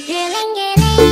getting geleng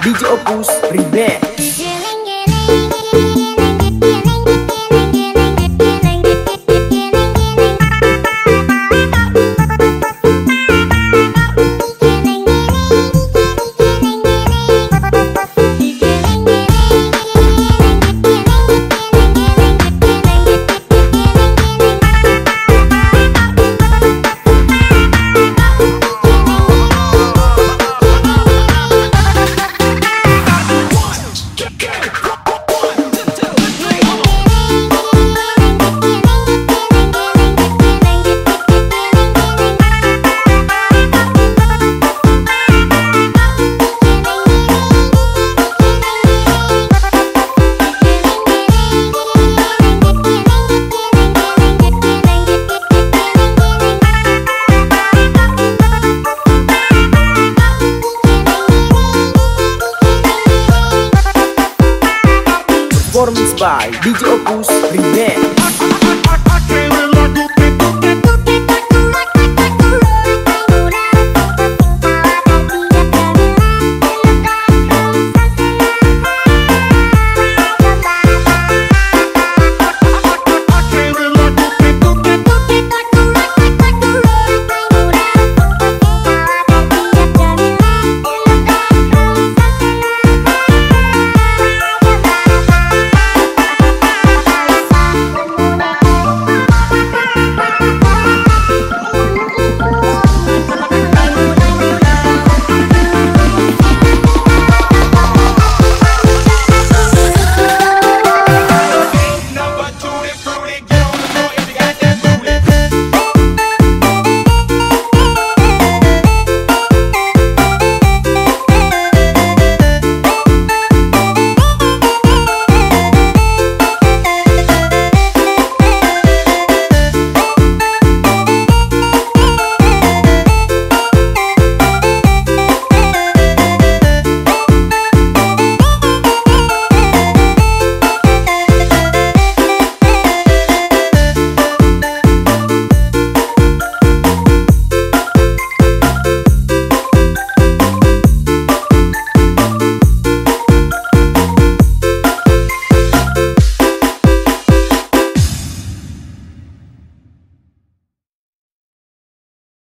DJ Opus Privé boost